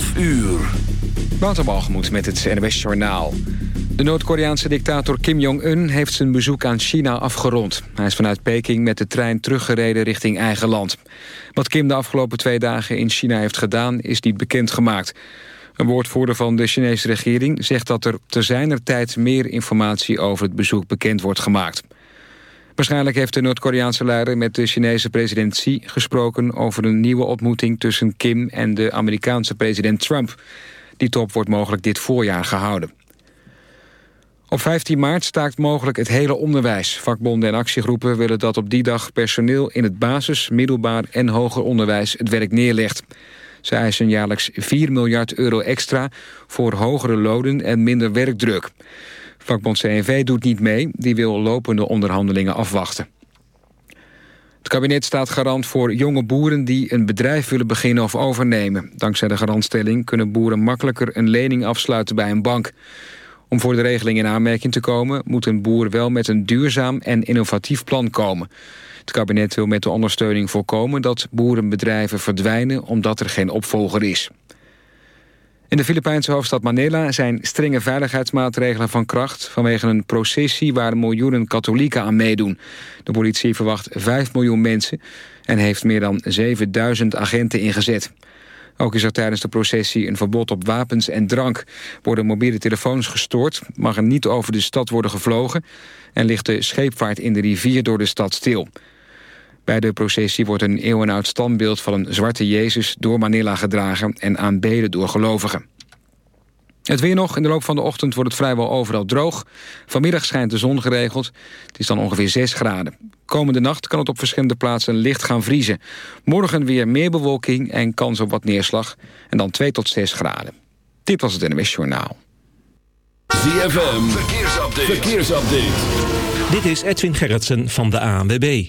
12 uur. Wouter met het NWS Journaal. De Noord-Koreaanse dictator Kim Jong-un heeft zijn bezoek aan China afgerond. Hij is vanuit Peking met de trein teruggereden richting eigen land. Wat Kim de afgelopen twee dagen in China heeft gedaan is niet bekendgemaakt. Een woordvoerder van de Chinese regering zegt dat er te zijner tijd meer informatie over het bezoek bekend wordt gemaakt. Waarschijnlijk heeft de Noord-Koreaanse leider met de Chinese president Xi gesproken over een nieuwe ontmoeting tussen Kim en de Amerikaanse president Trump. Die top wordt mogelijk dit voorjaar gehouden. Op 15 maart staakt mogelijk het hele onderwijs. Vakbonden en actiegroepen willen dat op die dag personeel in het basis, middelbaar en hoger onderwijs het werk neerlegt. Ze eisen jaarlijks 4 miljard euro extra voor hogere lonen en minder werkdruk. Vakbond CNV doet niet mee, die wil lopende onderhandelingen afwachten. Het kabinet staat garant voor jonge boeren die een bedrijf willen beginnen of overnemen. Dankzij de garantstelling kunnen boeren makkelijker een lening afsluiten bij een bank. Om voor de regeling in aanmerking te komen... moet een boer wel met een duurzaam en innovatief plan komen. Het kabinet wil met de ondersteuning voorkomen dat boerenbedrijven verdwijnen... omdat er geen opvolger is. In de Filipijnse hoofdstad Manila zijn strenge veiligheidsmaatregelen van kracht... vanwege een processie waar miljoenen katholieken aan meedoen. De politie verwacht 5 miljoen mensen en heeft meer dan 7000 agenten ingezet. Ook is er tijdens de processie een verbod op wapens en drank. Worden mobiele telefoons gestoord, mag er niet over de stad worden gevlogen... en ligt de scheepvaart in de rivier door de stad stil. Bij de processie wordt een eeuwenoud standbeeld van een zwarte Jezus door Manila gedragen en aanbeden door gelovigen. Het weer nog. In de loop van de ochtend wordt het vrijwel overal droog. Vanmiddag schijnt de zon geregeld. Het is dan ongeveer 6 graden. Komende nacht kan het op verschillende plaatsen licht gaan vriezen. Morgen weer meer bewolking en kans op wat neerslag. En dan 2 tot 6 graden. Dit was het NMS Journaal. ZFM. Verkeersupdate. Verkeersupdate. Dit is Edwin Gerritsen van de ANWB.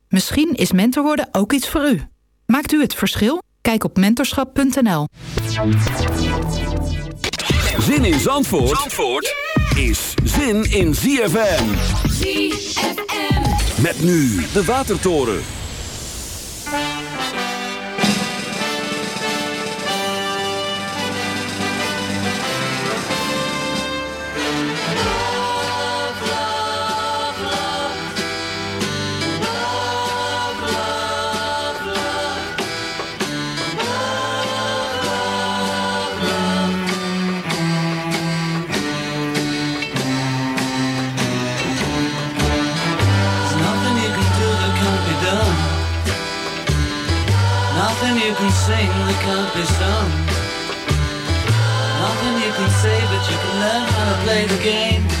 Misschien is mentor worden ook iets voor u. Maakt u het verschil? Kijk op mentorschap.nl. Zin in Zandvoort, Zandvoort is zin in ZFM. ZFM. Met nu de Watertoren. Learn how to play the game.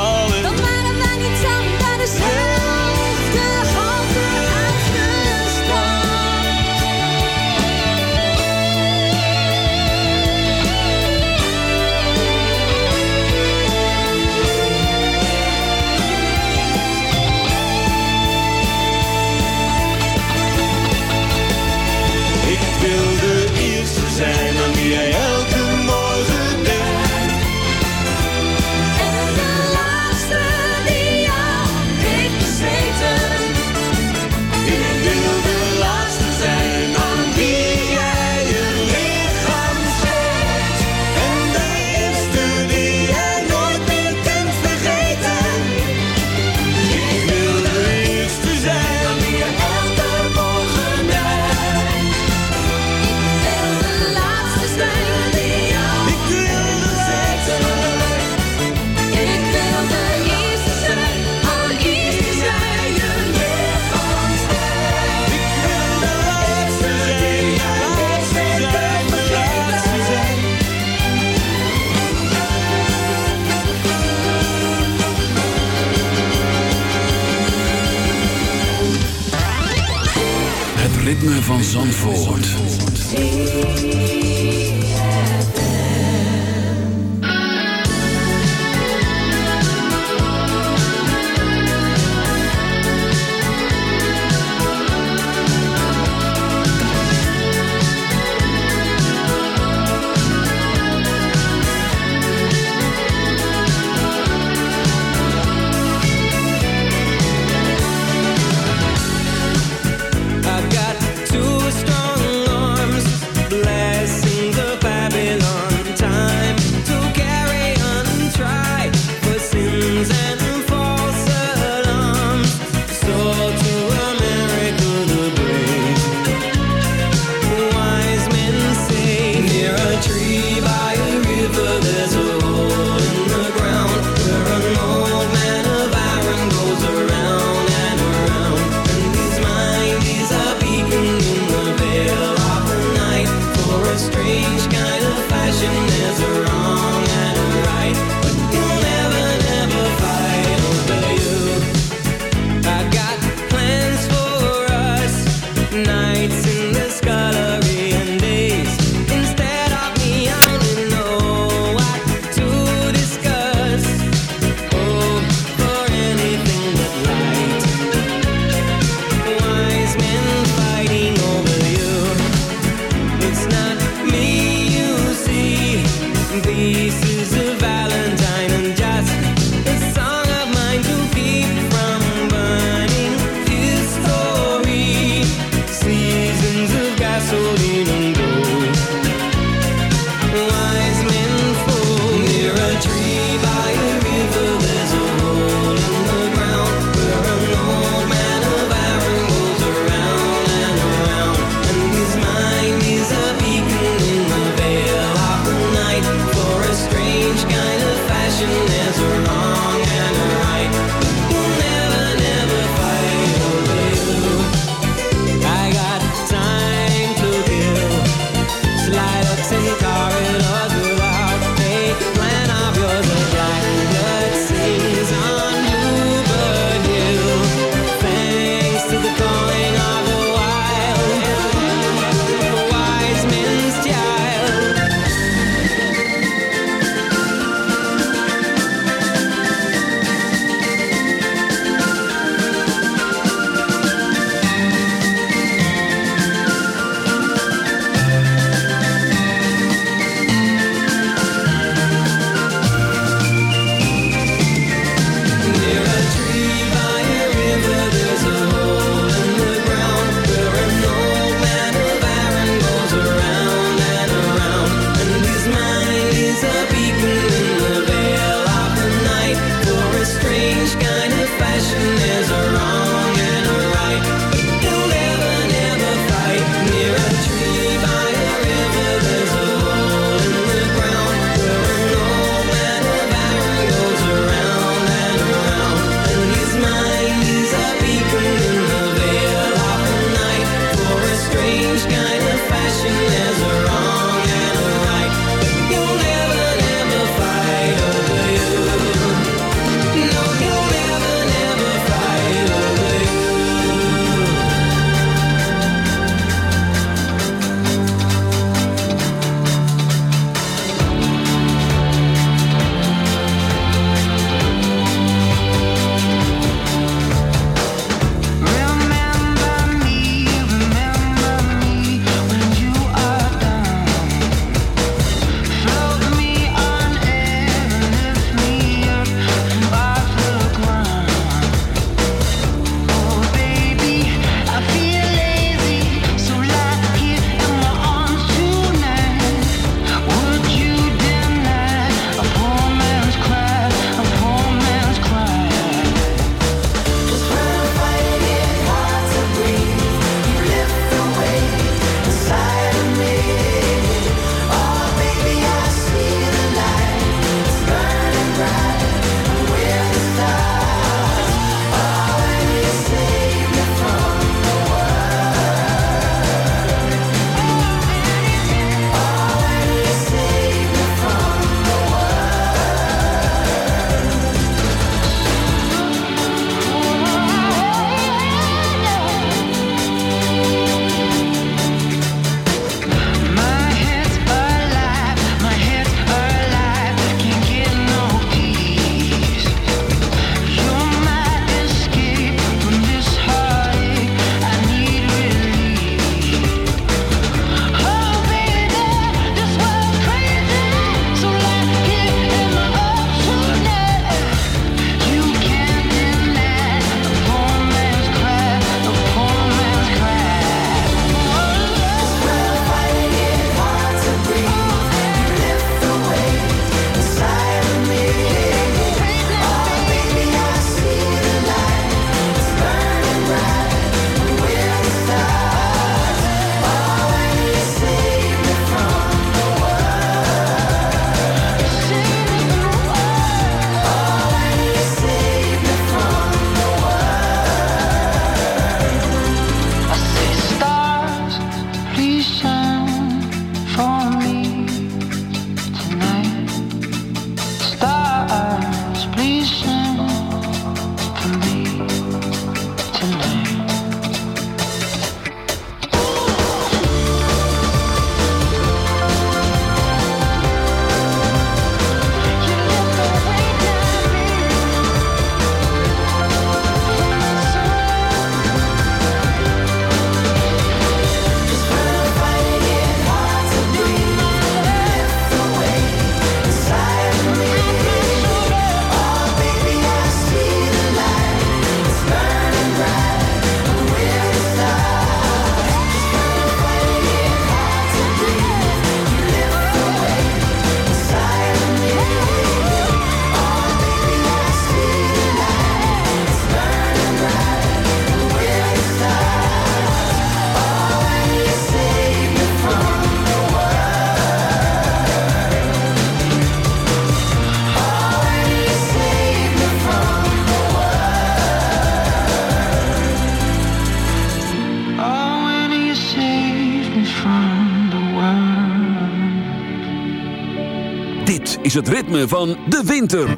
van de winter.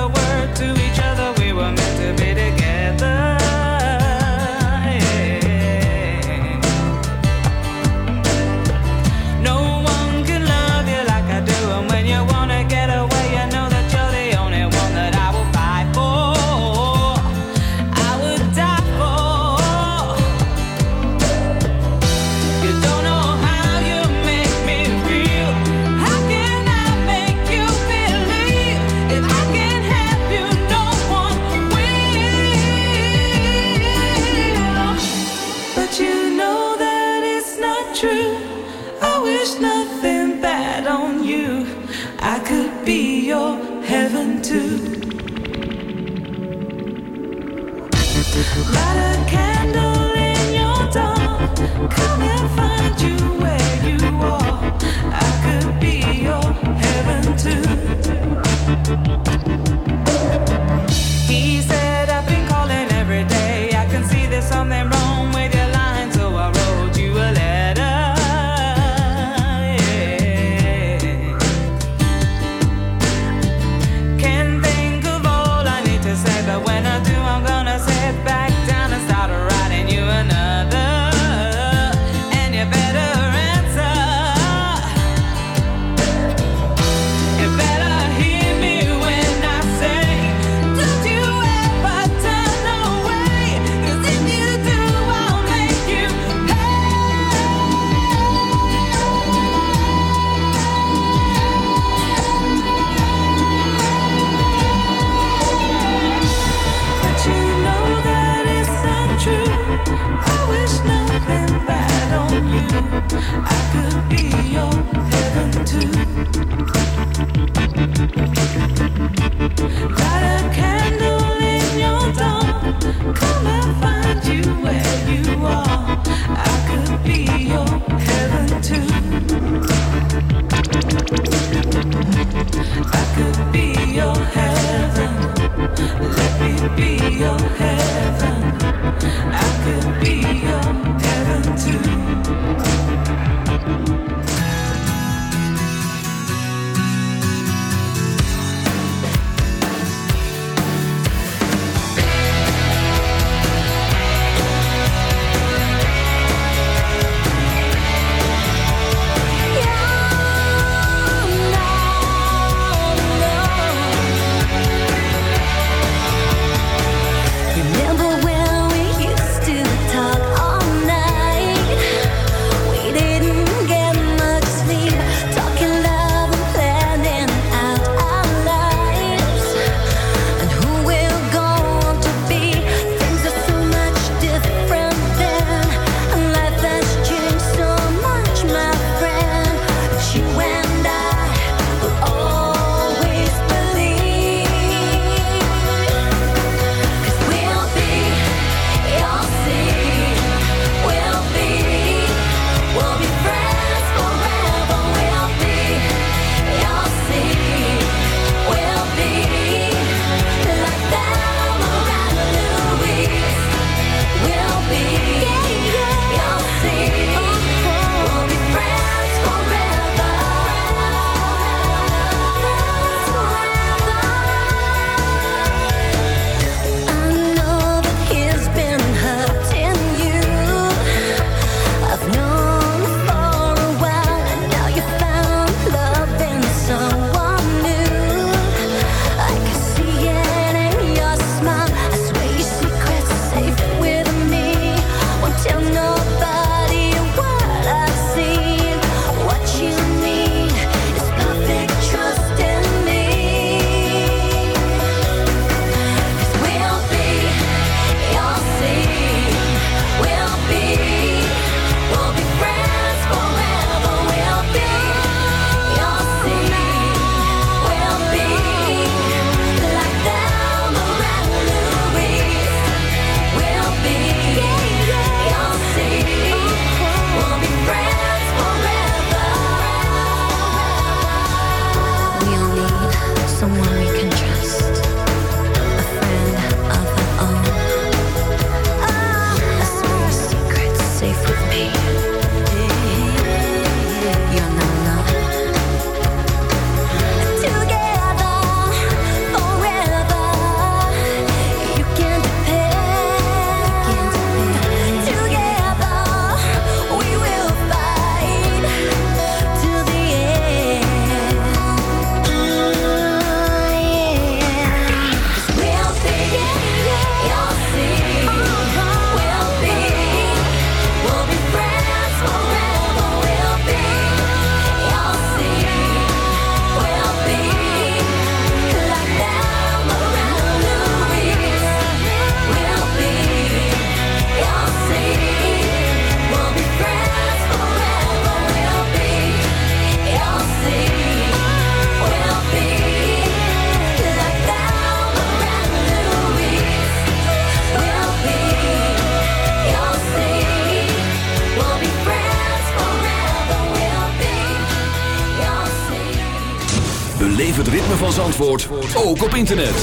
Zandvoort, ook op internet.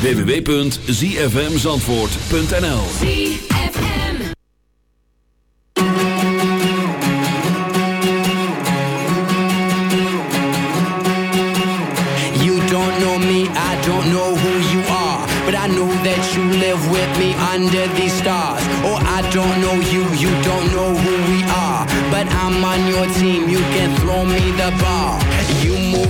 www.zfmzandvoort.nl You don't know me, I don't know who you are. But I know that you live with me under these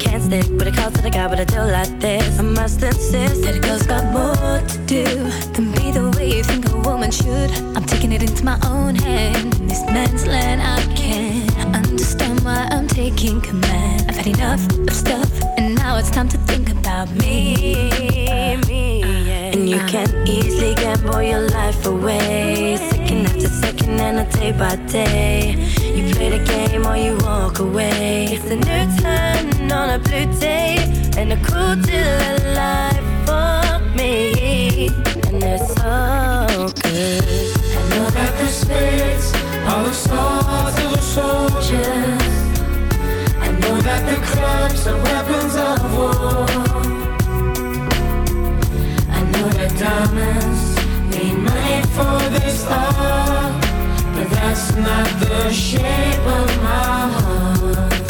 Can't stick with a call to the guy, but I do like this. I must insist that a girl's got more to do than be the way you think a woman should. I'm taking it into my own hand. In this man's land, I can't understand why I'm taking command. I've had enough of stuff, and now it's time to think about me. me yeah. And you uh-huh. can easily gamble your life away, second after second and a day by day. You play the game or you walk away. It's a new on a blue day, and a cool of life for me, and it's so good. I know that the spirits are the swords of the soldiers. I know that the clubs are weapons of war. I know that diamonds need money for this art, but that's not the shape of my heart.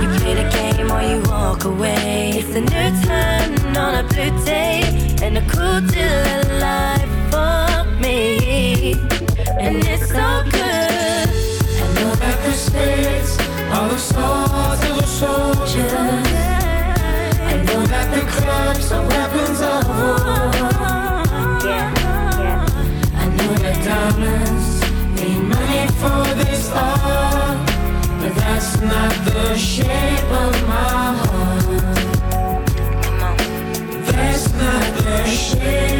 You play the game or you walk away. It's a new turn on a blue day and a cool deal of life for me. And it's so good. I know that the spirits are the swords not the shape of my heart. That's not the shape,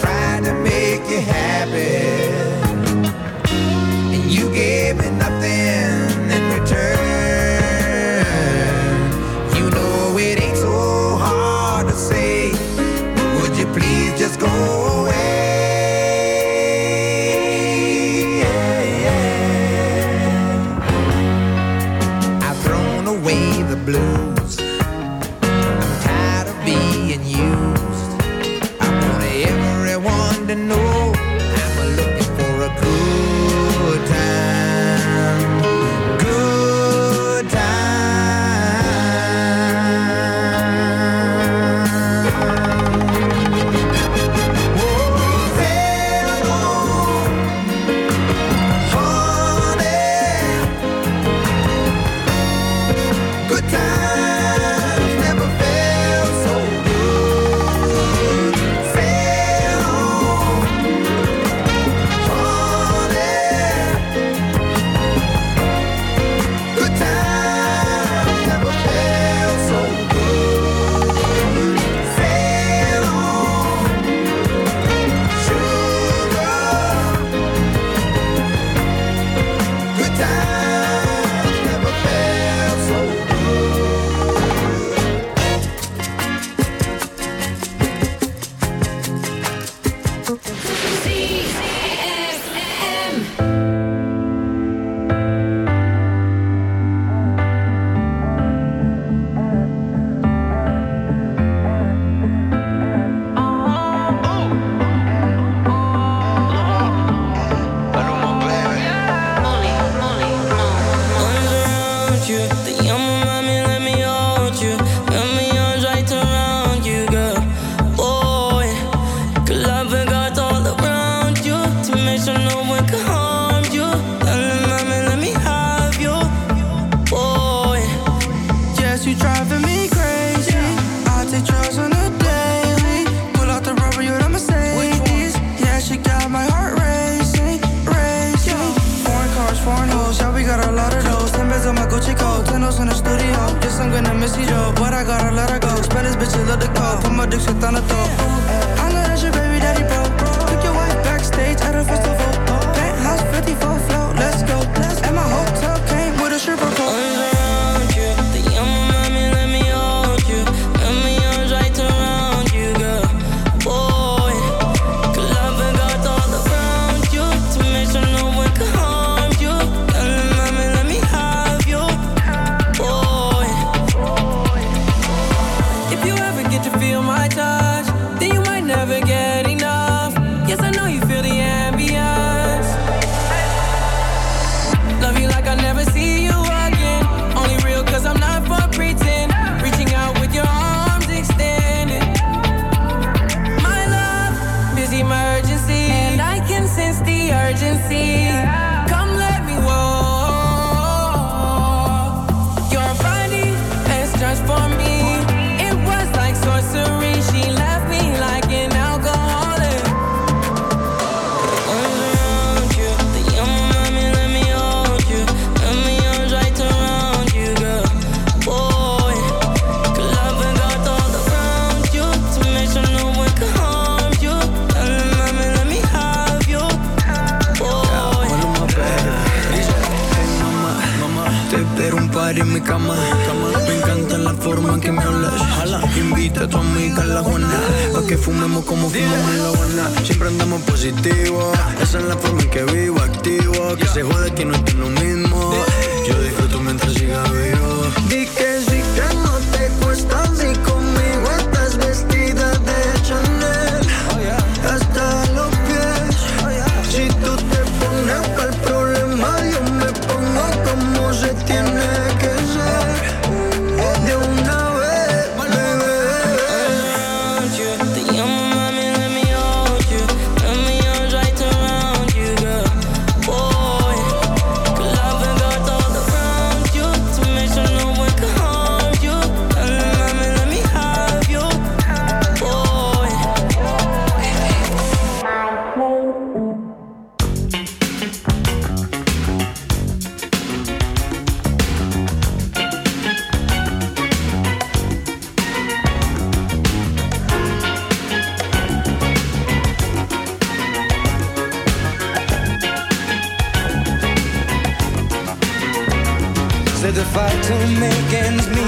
trying to make you happy, and you gave me nothing. make ends meet.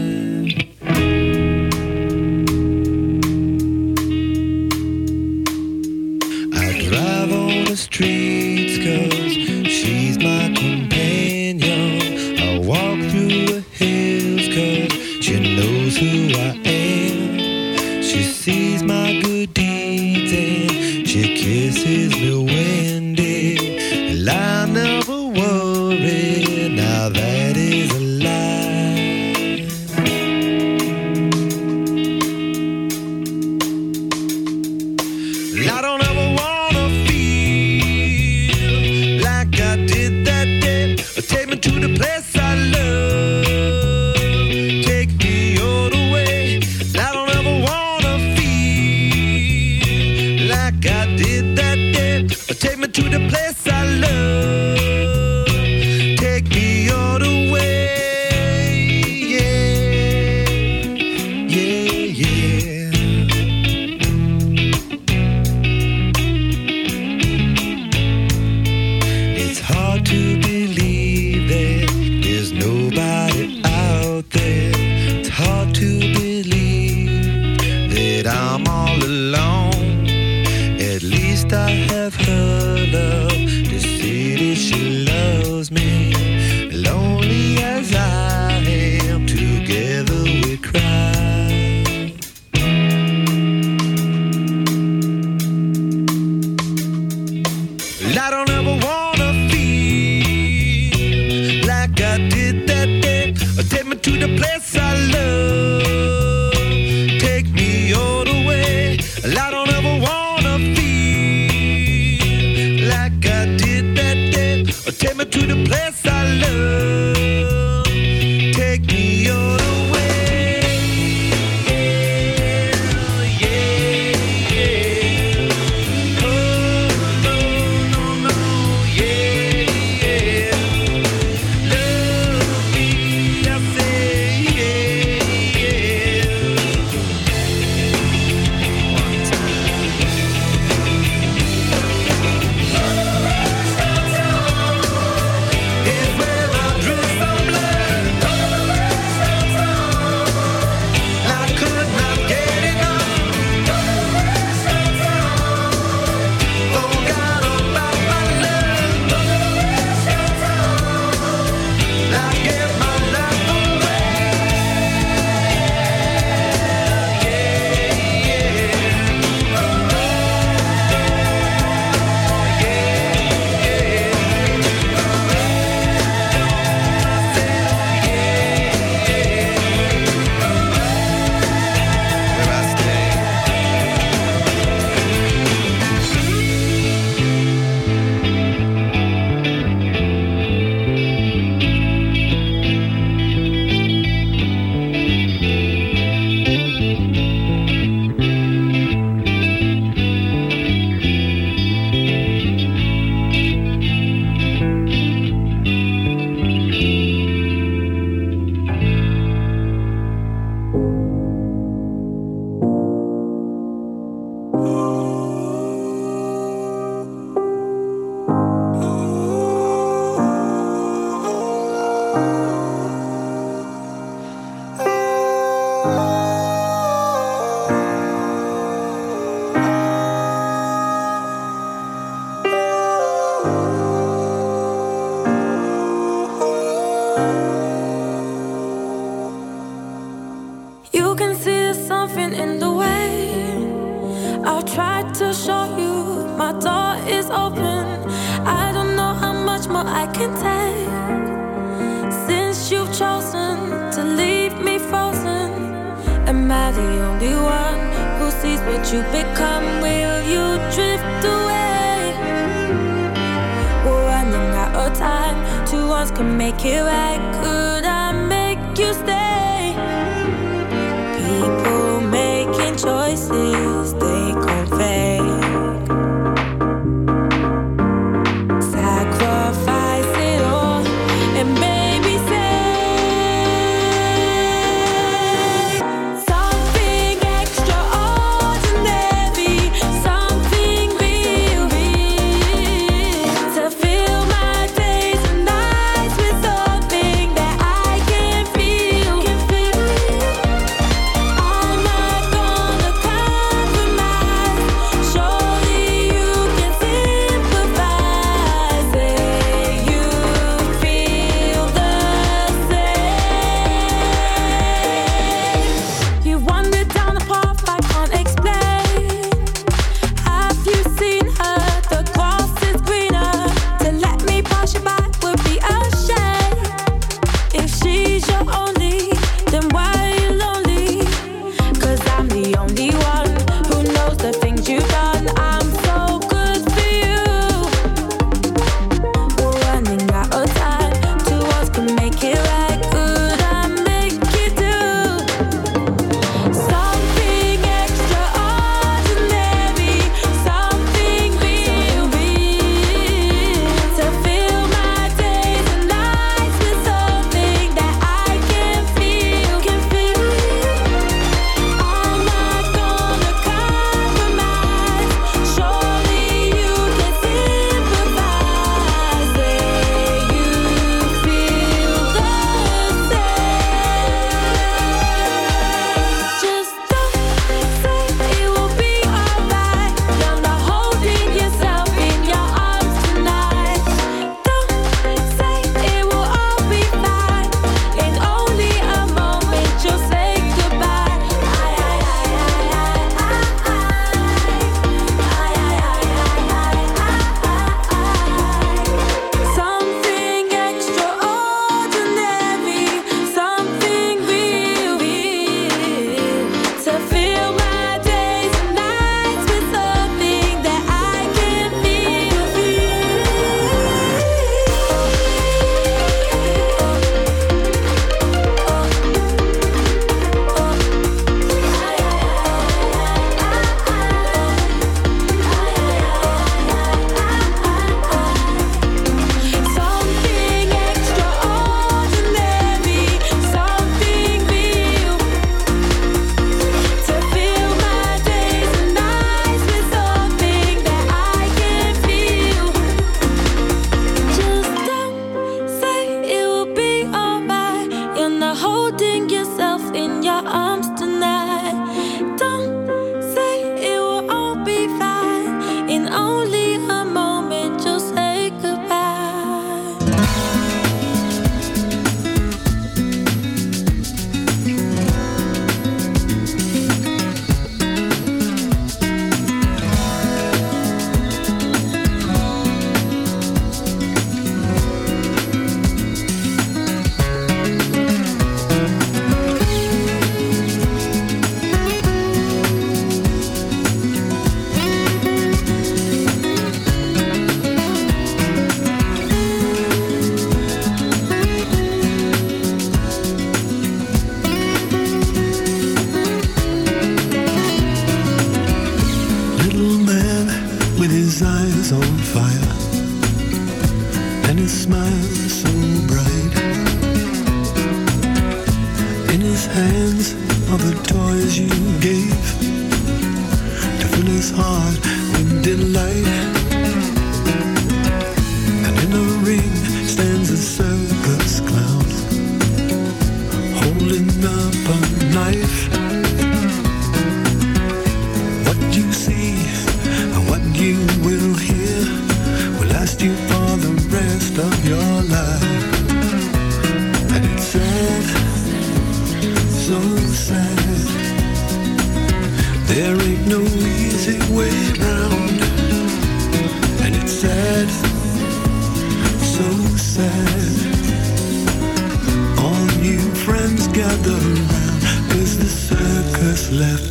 I don't ever wanna All new friends gather round. Is the circus left?